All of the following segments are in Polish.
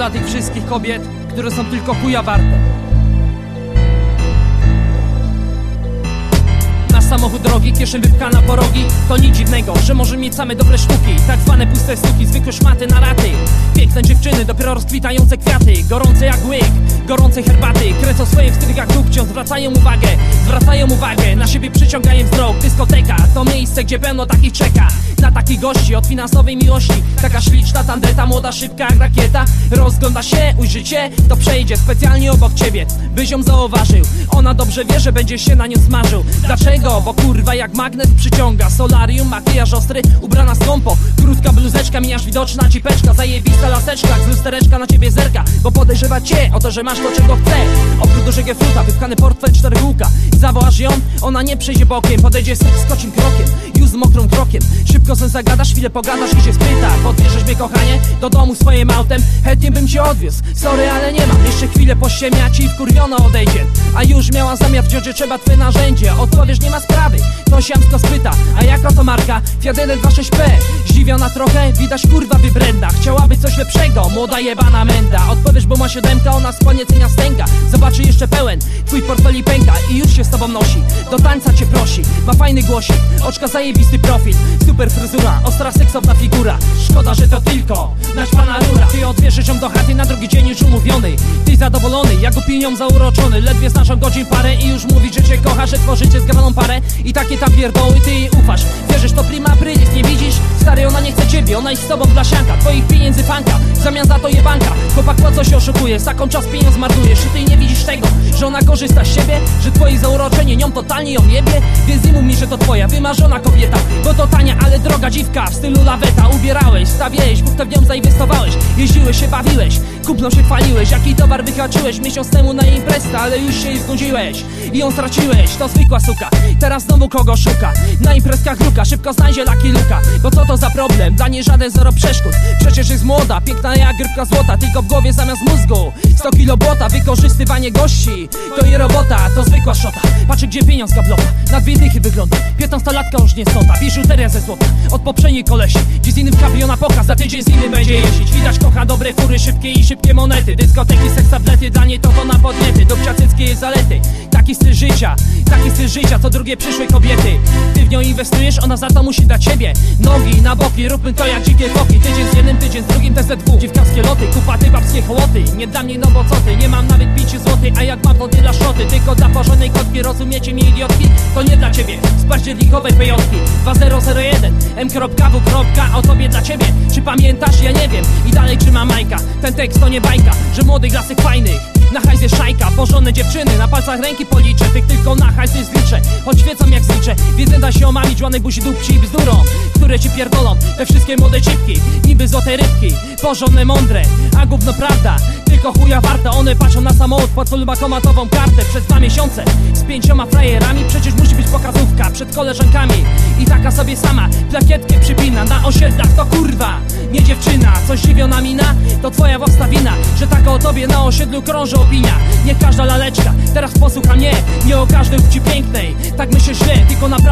dla tych wszystkich kobiet, które są tylko chuja warte samochód drogi, kieszeń wypchana po rogi. To nic dziwnego, że może mieć same dobre sztuki. Tak zwane puste stuki, zwykłe szmaty na raty. Piękne dziewczyny, dopiero rozkwitające kwiaty. Gorące jak łyk, gorące herbaty. Kręcą swoje wstyd jak dupcią, zwracają uwagę. Zwracają uwagę, na siebie przyciągają wzrok. Dyskoteka, to miejsce, gdzie pełno takich czeka. Na takich gości od finansowej miłości. Taka śliczna tandeta, młoda, szybka jak rakieta. Rozgląda się, ujrzy cię, to przejdzie specjalnie obok ciebie. Byś ją zauważył, ona dobrze wie, że będzie się na nią smażył. Dlaczego? Bo kurwa jak magnes przyciąga Solarium, makijaż ostry, ubrana skąpo Krótka mijasz widoczna cipeczka Zajebista laseczka, z lustereczka na ciebie zerka. Bo podejrzewa cię o to, że masz to czego chce Oprócz dużego fruta, wypchany portfel, cztery główka I zawołasz ją, ona nie przejdzie bokiem. Podejdzie z skocim krokiem, już z mokrą krokiem. Szybko sen zagadasz, chwilę pogadasz i się spyta Podbierzesz mnie kochanie, do domu swoim autem. Chętnie bym cię odwiózł, sorry ale nie mam Jeszcze chwilę pościemniać i wkurwiona odejdzie. A już miałam zamiar wziąć, że trzeba twoje narzędzie. Odpowiesz, nie ma sprawy, to siamsko spyta. A jaka to marka? Fiat 126P Zdziwiona trochę, widać kurwa wybręda Chciałaby coś lepszego, młoda jebana menda. Odpowiesz, bo ma siódemka, ona z poniecenia stęka Zobaczy jeszcze pełen, twój portfeli pęka. I już się z tobą nosi, do tańca cię prosi Ma fajny głosik, oczka zajebisty profil Super fryzura, ostra seksowna figura. Szkoda, że to tylko naćpana rura. Ty odwierzysz ją do chaty na drugi dzień już umówiony. Ty zadowolony, jak opinią zauroczony. Ledwie znasz godzin parę i już mówi, że cię kocha Że tworzycie zgraną parę. I takie tam pierdoły ty jej ufasz Wierzysz to prima aprilis, nie widzisz? Stary, ona nie chce ciebie, ona jest z tobą dla sianka Twoich pieniędzy fanka, w zamian za to jebanka Chłopak po co się oszukuje, za czas pieniądz marnujesz Czy ty nie widzisz tego, że ona korzysta z siebie? Że twoje zauroczenie nią totalnie ją jebie? Więc nie mów mi, że to twoja wymarzona kobieta Bo to tania, ale droga dziwka w stylu laweta Ubierałeś, stawiałeś, w nią zainwestowałeś Jeździłeś się, bawiłeś, kupną się chwaliłeś Jaki towar wyhaczyłeś miesiąc temu na imprezę Ale już się jej znudziłeś i ją straciłeś To zwykła suka, teraz znowu kogo szuka Na imprezkach luka, szybko znajdzie laki luka. Bo co to za problem, dla niej żaden zero przeszkód. Przecież jest młoda, piękna jak grypka złota Tylko w głowie zamiast mózgu. 100 kilo błota, wykorzystywanie gości. To nie robota, to zwykła szota. Patrzę gdzie pieniądz gablota, na dwie dychy wygląda. 15-latka już nie stąta, biżuteria ze złota. Od poprzedniej kolesi, gdzie z innym kabriona na pokaz. Za tydzień z innym będzie jeździć. Widać kocha dobre fury, szybkie i szybkie monety. Dyskoteki, seks, tablety, dla niej to to na podniety Dupcia, cyckie zalety. Taki styl życia, taki styl życia Co drugie przyszłe kobiety. Ty w nią inwestujesz, ona za to musi dla ciebie Nogi na boki, róbmy to jak dzikie foki Tydzień z jednym, tydzień z drugim, TZW Dziwkawskie loty, kupaty, babskie hołoty. Nie dla mnie, no bo co ty, nie mam nawet pięciu złotych A jak mam, to dla szoty Tylko dla porządnej kotki, rozumiecie mi idiotki? To nie dla ciebie, z październikowej pejotki 2001, m.w. O tobie dla ciebie, czy pamiętasz? Ja nie wiem. I dalej trzyma Majka, ten tekst to nie bajka Że młodych lasek fajnych na hajs jest szajka, porządne dziewczyny. Na palcach ręki policzę, tych tylko na hajs zliczę. Choć świecą jak zliczę, wiedzę da się omamić Łanej buzi dupci i bzdurą, które ci pierdolą. Te wszystkie młode cipki, niby złote rybki. Porządne, mądre, a gówno prawda. Tylko chuja warta, one patrzą na samochód Płacą bankomatową kartę. Przez dwa miesiące Z pięcioma frajerami, przecież musi być pokazówka Przed koleżankami. I taka sobie sama Plakietkę przypina na osiedlach, to kurwa Nie dziewczyna, To twoja własna wina, że taka o tobie na osiedlu krąży opinia. Nie każda laleczka, teraz posłucha mnie Nie o każdej płci pięknej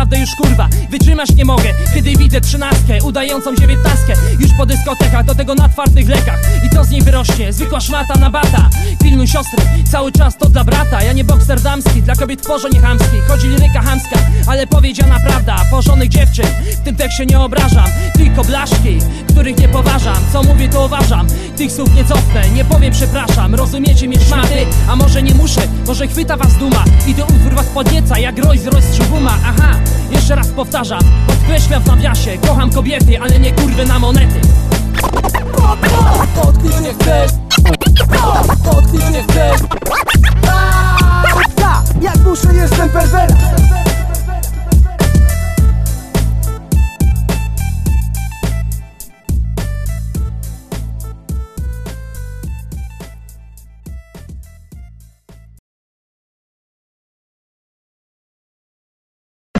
naprawdę już kurwa Wytrzymać nie mogę, kiedy widzę trzynastkę Udającą dziewiętnastkę Już po dyskotekach, do tego na twardych lekach. I co z niej wyrośnie? Zwykła szmata na bata. Pilnuj siostry, cały czas to dla brata. Ja nie bokser damski, dla kobiet porządnie chamski. Chodzi liryka hamska, ale powiedziana prawda. Porządnych dziewczyn, w tym tekście nie obrażam. Tylko blaszki, których nie poważam. Co mówię to uważam, tych słów nie cofnę Nie powiem przepraszam, rozumiecie mnie szmaty? A może wasze Może chwyta was duma. I to utwór was podnieca Jak Royce Royce czy Buma Aha, jeszcze raz powtarzam Podkreślam w nawiasie. Kocham kobiety, ale nie kurwy na monety. Dotknij mnie chcesz Dotknij mnie chcesz Tak, jak muszę jestem perwerem